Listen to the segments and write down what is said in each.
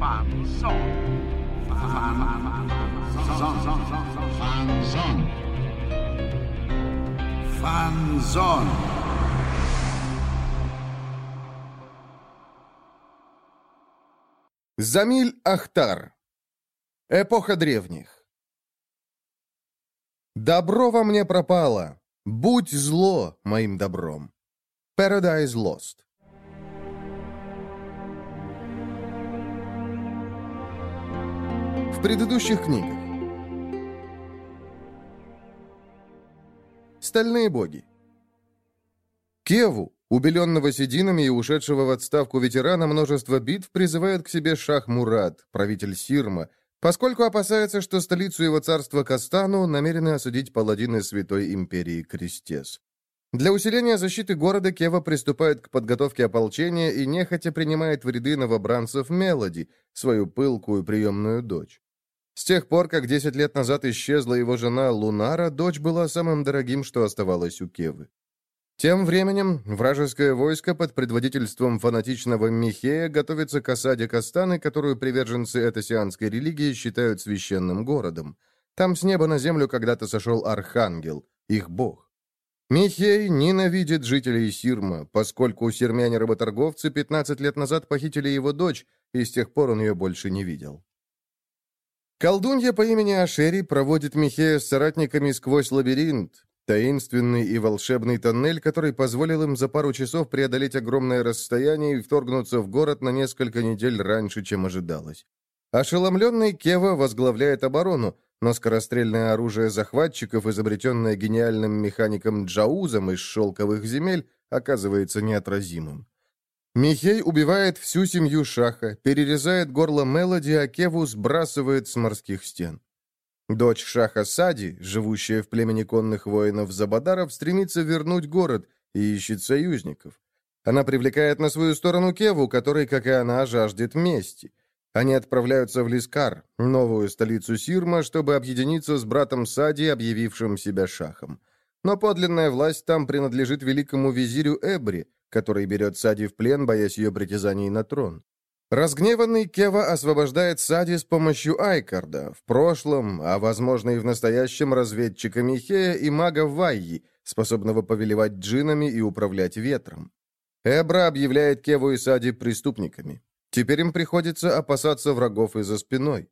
Фанзон. Фанзон. Фанзон. Замиль Ахтар. Эпоха древних. Добро во мне пропало. Будь зло моим добром. Paradise Lost. В предыдущих книгах. Стальные боги. Кеву, убеленного сединами и ушедшего в отставку ветерана множество битв, призывает к себе Шах Мурат, правитель Сирма, поскольку опасается, что столицу его царства Кастану намерены осудить паладины Святой Империи Крестес. Для усиления защиты города Кева приступает к подготовке ополчения и нехотя принимает в ряды новобранцев Мелоди, свою пылкую приемную дочь. С тех пор, как 10 лет назад исчезла его жена Лунара, дочь была самым дорогим, что оставалось у Кевы. Тем временем вражеское войско под предводительством фанатичного Михея готовится к осаде Кастаны, которую приверженцы этосианской религии считают священным городом. Там с неба на землю когда-то сошел Архангел, их бог. Михей ненавидит жителей Сирма, поскольку сирмяне-работорговцы 15 лет назад похитили его дочь, и с тех пор он ее больше не видел. Колдунья по имени Ашери проводит Михея с соратниками сквозь лабиринт, таинственный и волшебный тоннель, который позволил им за пару часов преодолеть огромное расстояние и вторгнуться в город на несколько недель раньше, чем ожидалось. Ошеломленный Кева возглавляет оборону, но скорострельное оружие захватчиков, изобретенное гениальным механиком Джаузом из шелковых земель, оказывается неотразимым. Михей убивает всю семью Шаха, перерезает горло Мелоди, а Кеву сбрасывает с морских стен. Дочь Шаха Сади, живущая в племени конных воинов-забадаров, стремится вернуть город и ищет союзников. Она привлекает на свою сторону Кеву, который, как и она, жаждет мести. Они отправляются в Лискар, новую столицу Сирма, чтобы объединиться с братом Сади, объявившим себя шахом. Но подлинная власть там принадлежит великому визирю Эбри, который берет Сади в плен, боясь ее притязаний на трон. Разгневанный Кева освобождает Сади с помощью Айкарда, в прошлом, а возможно и в настоящем разведчика Михея и мага Вайи, способного повелевать джинами и управлять ветром. Эбра объявляет Кеву и Сади преступниками. Теперь им приходится опасаться врагов и за спиной.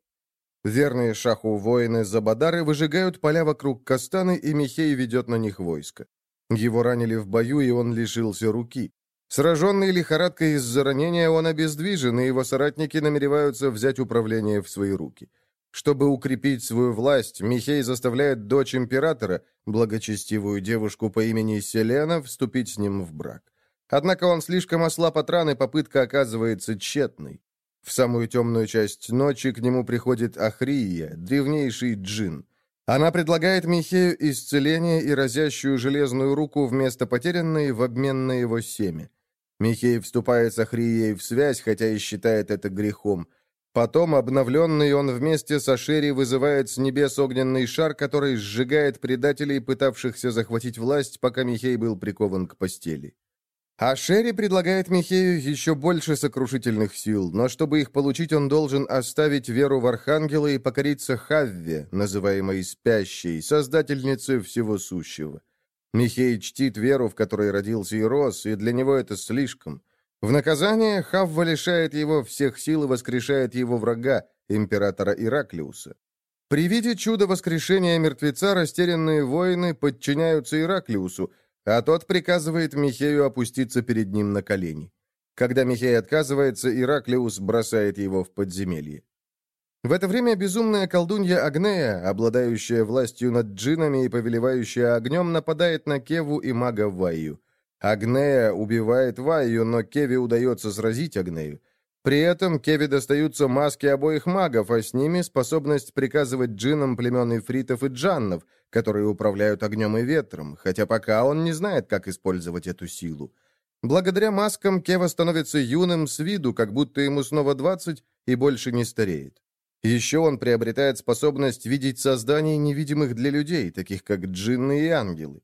Верные шаху воины Забадары выжигают поля вокруг Кастаны, и Михей ведет на них войско. Его ранили в бою, и он лишился руки. Сраженный лихорадкой из-за ранения, он обездвижен, и его соратники намереваются взять управление в свои руки. Чтобы укрепить свою власть, Михей заставляет дочь императора, благочестивую девушку по имени Селена, вступить с ним в брак. Однако он слишком ослаб от раны, попытка оказывается тщетной. В самую темную часть ночи к нему приходит Ахрия, древнейший джин. Она предлагает Михею исцеление и разящую железную руку вместо потерянной в обмен на его семя. Михей вступает с Ахрией в связь, хотя и считает это грехом. Потом, обновленный, он вместе с Ашери вызывает с небес огненный шар, который сжигает предателей, пытавшихся захватить власть, пока Михей был прикован к постели. А Шерри предлагает Михею еще больше сокрушительных сил, но чтобы их получить, он должен оставить веру в Архангела и покориться Хавве, называемой Спящей, создательнице всего сущего. Михей чтит веру, в которой родился и рос, и для него это слишком. В наказание Хавва лишает его всех сил и воскрешает его врага, императора Ираклиуса. При виде чуда воскрешения мертвеца растерянные воины подчиняются Ираклиусу, а тот приказывает Михею опуститься перед ним на колени. Когда Михей отказывается, Ираклиус бросает его в подземелье. В это время безумная колдунья Агнея, обладающая властью над джинами и повелевающая огнем, нападает на Кеву и мага Ваю. Агнея убивает Ваю, но Кеве удается сразить Агнею. При этом Кеве достаются маски обоих магов, а с ними способность приказывать джинам племен ифритов и джаннов, которые управляют огнем и ветром, хотя пока он не знает, как использовать эту силу. Благодаря маскам Кева становится юным с виду, как будто ему снова 20 и больше не стареет. Еще он приобретает способность видеть созданий, невидимых для людей, таких как джинны и ангелы.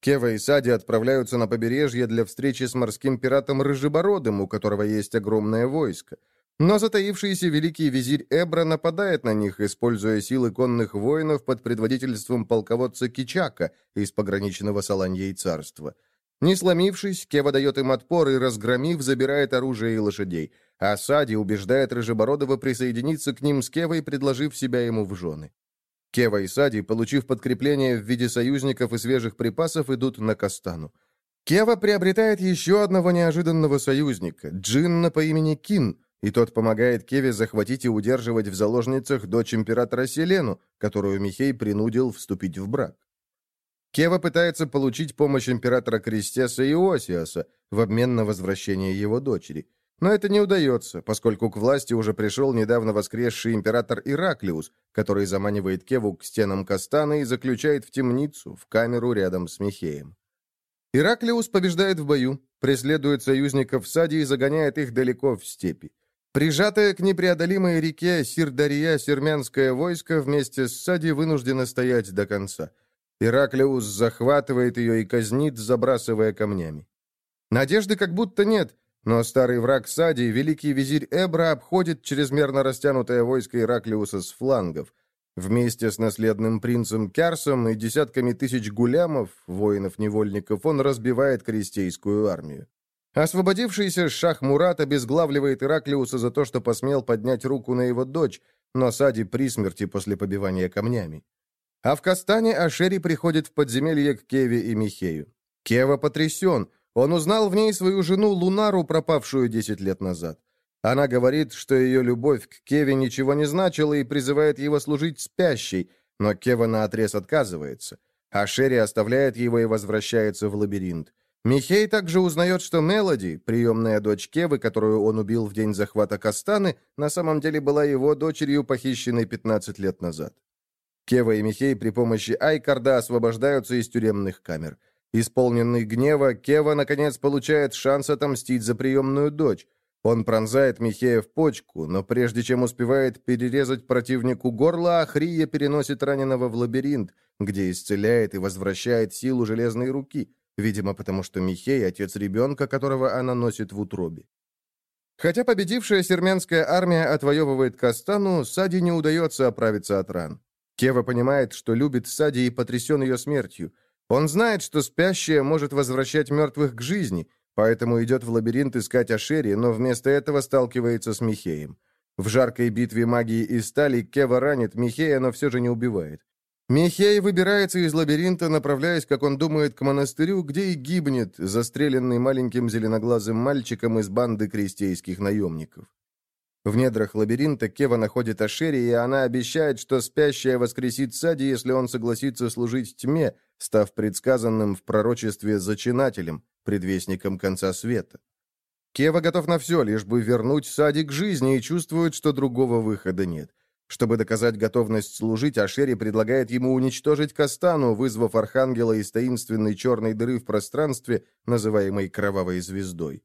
Кева и Сади отправляются на побережье для встречи с морским пиратом Рыжебородым, у которого есть огромное войско. Но затаившийся великий визирь Эбра нападает на них, используя силы конных воинов под предводительством полководца Кичака из пограничного Саланьей царства. Не сломившись, Кева дает им отпор и, разгромив, забирает оружие и лошадей, а Сади убеждает Рыжебородова присоединиться к ним с Кевой, предложив себя ему в жены. Кева и Сади, получив подкрепление в виде союзников и свежих припасов, идут на Кастану. Кева приобретает еще одного неожиданного союзника, Джинна по имени Кин, и тот помогает Кеве захватить и удерживать в заложницах дочь императора Селену, которую Михей принудил вступить в брак. Кева пытается получить помощь императора Крестеса и Осиаса в обмен на возвращение его дочери. Но это не удается, поскольку к власти уже пришел недавно воскресший император Ираклиус, который заманивает Кеву к стенам Кастана и заключает в темницу, в камеру рядом с Михеем. Ираклиус побеждает в бою, преследует союзников в саде и загоняет их далеко в степи. Прижатое к непреодолимой реке Сирдария сермянское войско вместе с Сади вынуждено стоять до конца. Ираклиус захватывает ее и казнит, забрасывая камнями. Надежды как будто нет, но старый враг Сади, великий визирь Эбра, обходит чрезмерно растянутое войско Ираклиуса с флангов. Вместе с наследным принцем Кярсом и десятками тысяч гулямов, воинов-невольников, он разбивает крестейскую армию. Освободившийся шах Мурат обезглавливает Ираклиуса за то, что посмел поднять руку на его дочь, но Сади при смерти после побивания камнями. А в Кастане Ашери приходит в подземелье к Кеве и Михею. Кева потрясен. Он узнал в ней свою жену Лунару, пропавшую 10 лет назад. Она говорит, что ее любовь к Кеве ничего не значила и призывает его служить спящей, но Кева наотрез отказывается. Ашери оставляет его и возвращается в лабиринт. Михей также узнает, что Мелоди, приемная дочь Кевы, которую он убил в день захвата Кастаны, на самом деле была его дочерью, похищенной 15 лет назад. Кева и Михей при помощи Айкарда освобождаются из тюремных камер. Исполненный гнева, Кева, наконец, получает шанс отомстить за приемную дочь. Он пронзает Михея в почку, но прежде чем успевает перерезать противнику горло, Ахрия переносит раненого в лабиринт, где исцеляет и возвращает силу железной руки – Видимо, потому что Михей — отец ребенка, которого она носит в утробе. Хотя победившая сермянская армия отвоевывает Кастану, Сади не удается оправиться от ран. Кева понимает, что любит Сади и потрясен ее смертью. Он знает, что спящая может возвращать мертвых к жизни, поэтому идет в лабиринт искать Ашери, но вместо этого сталкивается с Михеем. В жаркой битве магии и стали Кева ранит Михея, но все же не убивает. Михей выбирается из лабиринта, направляясь, как он думает, к монастырю, где и гибнет, застреленный маленьким зеленоглазым мальчиком из банды крестейских наемников. В недрах лабиринта Кева находит Ашери, и она обещает, что спящая воскресит Сади, если он согласится служить тьме, став предсказанным в пророчестве зачинателем, предвестником конца света. Кева готов на все, лишь бы вернуть Сади к жизни, и чувствует, что другого выхода нет. Чтобы доказать готовность служить, Ашери предлагает ему уничтожить Кастану, вызвав Архангела из таинственной черной дыры в пространстве, называемой Кровавой Звездой.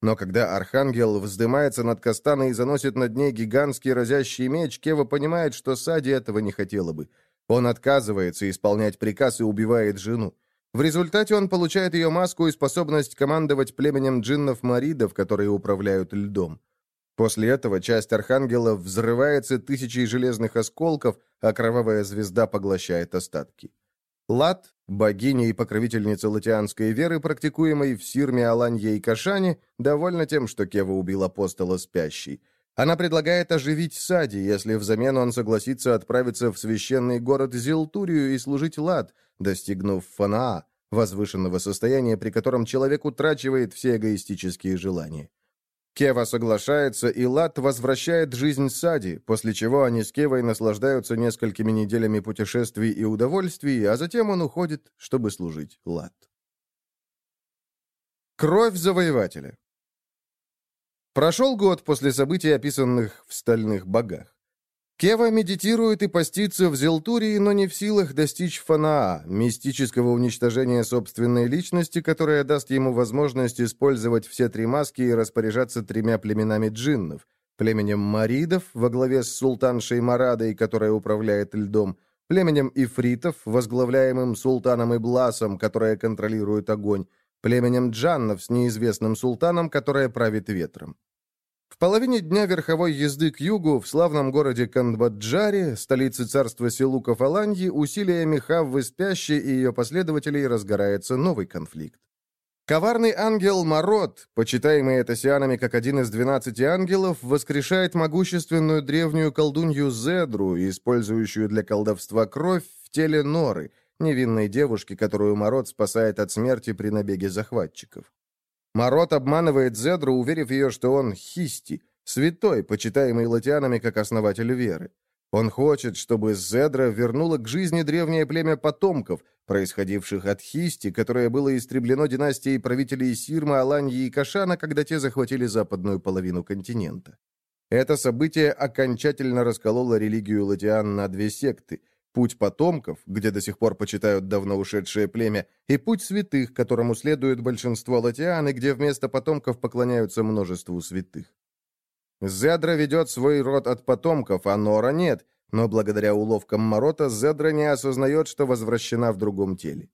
Но когда Архангел вздымается над Кастаной и заносит над ней гигантский разящий меч, Кева понимает, что Сади этого не хотела бы. Он отказывается исполнять приказ и убивает жену. В результате он получает ее маску и способность командовать племенем джиннов-маридов, которые управляют льдом. После этого часть Архангела взрывается тысячей железных осколков, а кровавая звезда поглощает остатки. Лат, богиня и покровительница латианской веры, практикуемой в Сирме, Аланье и Кашане, довольна тем, что Кева убил апостола спящий. Она предлагает оживить Сади, если взамен он согласится отправиться в священный город Зилтурию и служить Лат, достигнув Фанаа, возвышенного состояния, при котором человек утрачивает все эгоистические желания. Кева соглашается, и Лат возвращает жизнь Сади, после чего они с Кевой наслаждаются несколькими неделями путешествий и удовольствий, а затем он уходит, чтобы служить Лат. Кровь завоевателя Прошел год после событий, описанных в «Стальных богах». Кева медитирует и постится в Зелтурии, но не в силах достичь фанаа, мистического уничтожения собственной личности, которое даст ему возможность использовать все три маски и распоряжаться тремя племенами джиннов, племенем маридов во главе с султаншей Марадой, которая управляет льдом, племенем ифритов, возглавляемым султаном Ибласом, которая контролирует огонь, племенем джаннов с неизвестным султаном, которая правит ветром. В половине дня верховой езды к югу, в славном городе Кандбаджаре, столице царства Силуков Аланьи, усилиями Хаввы Спящей и ее последователей разгорается новый конфликт. Коварный ангел Марот, почитаемый этосианами как один из двенадцати ангелов, воскрешает могущественную древнюю колдунью Зедру, использующую для колдовства кровь в теле Норы, невинной девушки, которую Марот спасает от смерти при набеге захватчиков. Марот обманывает Зедру, уверив ее, что он хисти, святой, почитаемый латианами как основатель веры. Он хочет, чтобы Зедра вернула к жизни древнее племя потомков, происходивших от Хисти, которое было истреблено династией правителей Сирма, Аланьи и Кашана, когда те захватили западную половину континента. Это событие окончательно раскололо религию латиан на две секты – путь потомков, где до сих пор почитают давно ушедшее племя, и путь святых, которому следует большинство латиан, и где вместо потомков поклоняются множеству святых. Зедра ведет свой род от потомков, а Нора нет, но благодаря уловкам Морота Зедра не осознает, что возвращена в другом теле.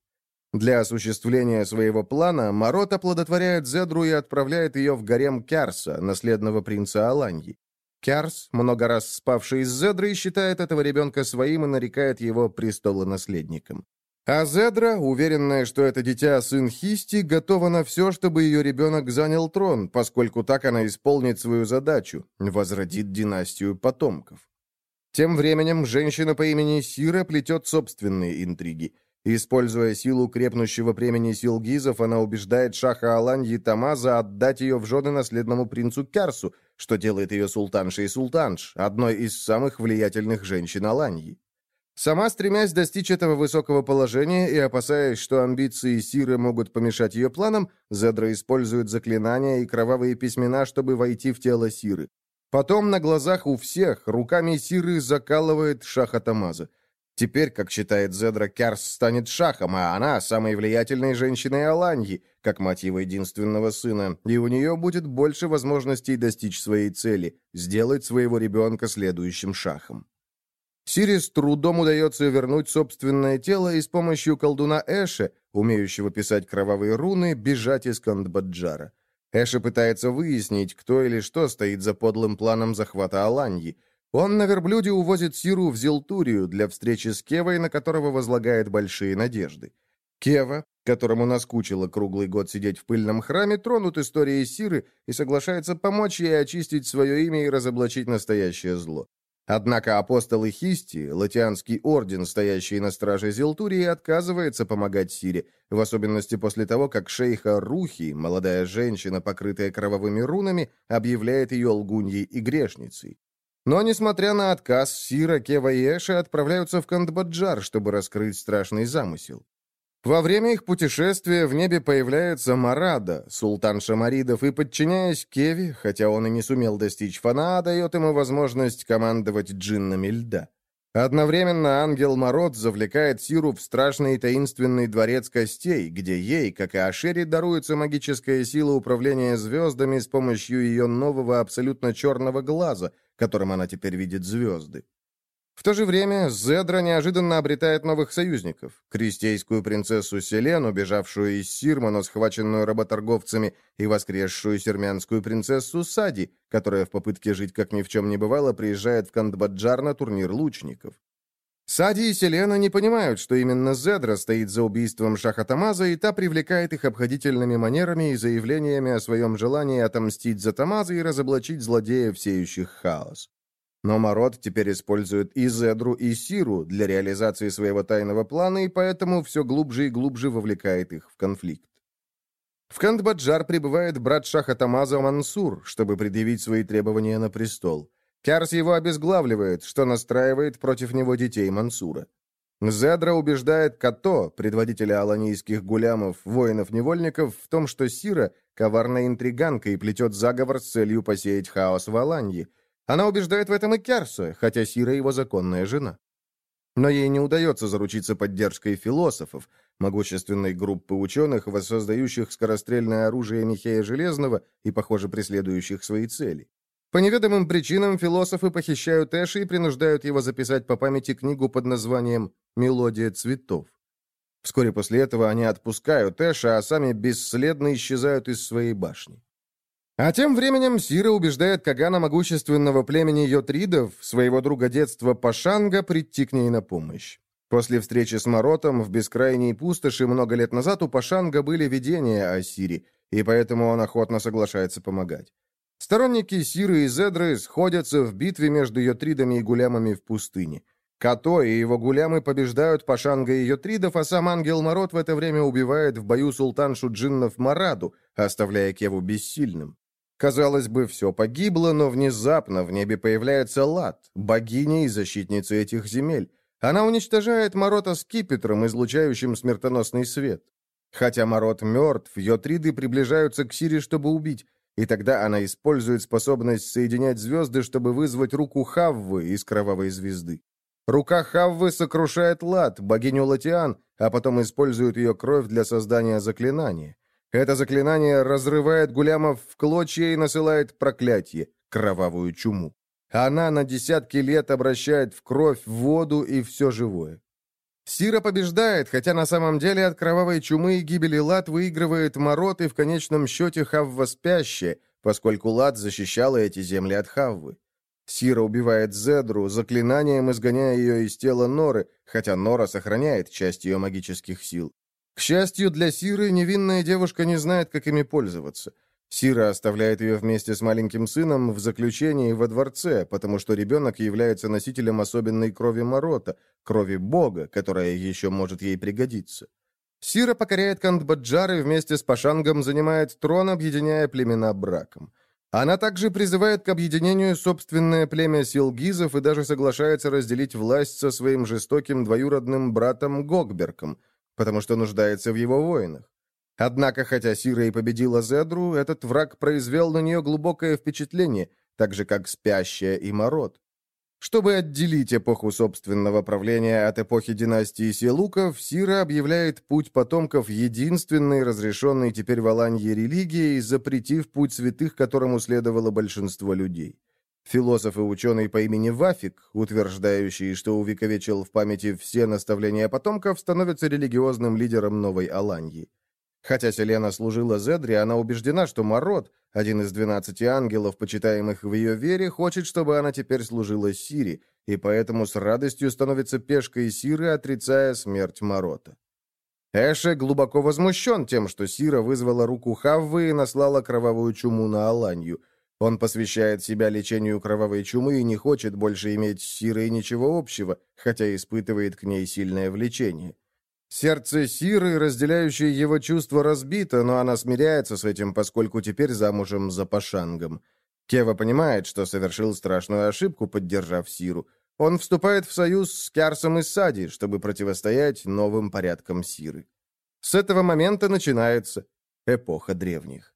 Для осуществления своего плана Марот оплодотворяет Зедру и отправляет ее в гарем Кярса, наследного принца Аланьи. Кярс, много раз спавший с Зедрой, считает этого ребенка своим и нарекает его престолонаследником. А Зедра, уверенная, что это дитя сын Хисти, готова на все, чтобы ее ребенок занял трон, поскольку так она исполнит свою задачу – возродит династию потомков. Тем временем женщина по имени Сира плетет собственные интриги – Используя силу крепнущего племени Силгизов, она убеждает шаха Аланьи Тамаза отдать ее в жены наследному принцу Кярсу, что делает ее султаншей Султанш, одной из самых влиятельных женщин Аланьи. Сама стремясь достичь этого высокого положения и опасаясь, что амбиции Сиры могут помешать ее планам, Зедра использует заклинания и кровавые письмена, чтобы войти в тело Сиры. Потом на глазах у всех руками Сиры закалывает шаха Тамаза. Теперь, как считает Зедра, Кярс станет шахом, а она самой влиятельной женщиной Аланьи, как мать его единственного сына, и у нее будет больше возможностей достичь своей цели – сделать своего ребенка следующим шахом. Сири с трудом удается вернуть собственное тело и с помощью колдуна Эше, умеющего писать кровавые руны, бежать из Кандбаджара. Эше пытается выяснить, кто или что стоит за подлым планом захвата Аланьи – он на верблюде увозит Сиру в Зилтурию для встречи с Кевой, на которого возлагает большие надежды. Кева, которому наскучило круглый год сидеть в пыльном храме, тронут историей Сиры и соглашается помочь ей очистить свое имя и разоблачить настоящее зло. Однако апостолы Хисти, латианский орден, стоящий на страже Зилтурии, отказывается помогать Сире, в особенности после того, как шейха Рухи, молодая женщина, покрытая кровавыми рунами, объявляет ее лгуньей и грешницей. Но, несмотря на отказ, Сира, Кева и Эша отправляются в Кандбаджар, чтобы раскрыть страшный замысел. Во время их путешествия в небе появляется Марада, султан Шамаридов, и, подчиняясь Кеве, хотя он и не сумел достичь Фанаа, дает ему возможность командовать джиннами льда. Одновременно ангел Мород завлекает Сиру в страшный таинственный дворец костей, где ей, как и Ашери, даруется магическая сила управления звездами с помощью ее нового абсолютно черного глаза, которым она теперь видит звезды. В то же время Зедра неожиданно обретает новых союзников. Крестейскую принцессу Селену, бежавшую из Сирма, но схваченную работорговцами, и воскресшую сермянскую принцессу Сади, которая в попытке жить как ни в чем не бывало приезжает в Кандбаджар на турнир лучников. Сади и Селена не понимают, что именно Зедра стоит за убийством Шаха Тамаза, и та привлекает их обходительными манерами и заявлениями о своем желании отомстить за Тамаза и разоблачить злодеев, сеющих хаос. Но Марот теперь использует и Зедру, и Сиру для реализации своего тайного плана, и поэтому все глубже и глубже вовлекает их в конфликт. В Кандбаджар прибывает брат Шаха Тамаза Мансур, чтобы предъявить свои требования на престол. Кярс его обезглавливает, что настраивает против него детей Мансура. Зедра убеждает Като, предводителя аланийских гулямов, воинов-невольников, в том, что Сира – коварная интриганка и плетет заговор с целью посеять хаос в Аланье – она убеждает в этом и Керса, хотя Сира его законная жена. Но ей не удается заручиться поддержкой философов, могущественной группы ученых, воссоздающих скорострельное оружие Михея Железного и, похоже, преследующих свои цели. По неведомым причинам философы похищают Эши и принуждают его записать по памяти книгу под названием «Мелодия цветов». Вскоре после этого они отпускают Эша, а сами бесследно исчезают из своей башни. А тем временем Сира убеждает Кагана могущественного племени Йотридов, своего друга детства Пашанга, прийти к ней на помощь. После встречи с Маротом в бескрайней пустоши много лет назад у Пашанга были видения о Сире, и поэтому он охотно соглашается помогать. Сторонники Сиры и Зедры сходятся в битве между Йотридами и Гулямами в пустыне. Като и его гулямы побеждают Пашанга и Йотридов, а сам ангел Марот в это время убивает в бою султаншу джиннов Мараду, оставляя Кеву бессильным. Казалось бы, все погибло, но внезапно в небе появляется Лат, богиня и защитница этих земель. Она уничтожает Марота скипетром, излучающим смертоносный свет. Хотя Марот мертв, Йотриды приближаются к Сире, чтобы убить, и тогда она использует способность соединять звезды, чтобы вызвать руку Хаввы из кровавой звезды. Рука Хаввы сокрушает Лат, богиню Латиан, а потом использует ее кровь для создания заклинания. Это заклинание разрывает гулямов в клочья и насылает проклятие, кровавую чуму. Она на десятки лет обращает в кровь, воду и все живое. Сира побеждает, хотя на самом деле от кровавой чумы и гибели Лат выигрывает Марот и в конечном счете Хавва спящая, поскольку Лат защищала эти земли от Хаввы. Сира убивает Зедру, заклинанием изгоняя ее из тела Норы, хотя Нора сохраняет часть ее магических сил. К счастью для Сиры, невинная девушка не знает, как ими пользоваться. Сира оставляет ее вместе с маленьким сыном в заключении во дворце, потому что ребенок является носителем особенной крови Морота, крови Бога, которая еще может ей пригодиться. Сира покоряет Кандбаджар и вместе с Пашангом занимает трон, объединяя племена браком. Она также призывает к объединению собственное племя силгизов и даже соглашается разделить власть со своим жестоким двоюродным братом Гогберком – потому что нуждается в его воинах. Однако, хотя Сира и победила Зедру, этот враг произвел на нее глубокое впечатление, так же, как Спящая и Мород. Чтобы отделить эпоху собственного правления от эпохи династии Селуков, Сира объявляет путь потомков единственной разрешенной теперь в Аланье религией, запретив путь святых, которому следовало большинство людей. Философ и ученый по имени Вафик, утверждающий, что увековечил в памяти все наставления потомков, становится религиозным лидером Новой Аланьи. Хотя Селена служила Зедре, она убеждена, что Марот, один из двенадцати ангелов, почитаемых в ее вере, хочет, чтобы она теперь служила Сири, и поэтому с радостью становится пешкой Сиры, отрицая смерть Марота. Эше глубоко возмущен тем, что Сира вызвала руку Хаввы и наслала кровавую чуму на Аланью – он посвящает себя лечению кровавой чумы и не хочет больше иметь с Сирой ничего общего, хотя испытывает к ней сильное влечение. Сердце Сиры, разделяющее его чувства, разбито, но она смиряется с этим, поскольку теперь замужем за Пашангом. Кева понимает, что совершил страшную ошибку, поддержав Сиру. Он вступает в союз с Кярсом и Сади, чтобы противостоять новым порядкам Сиры. С этого момента начинается эпоха древних.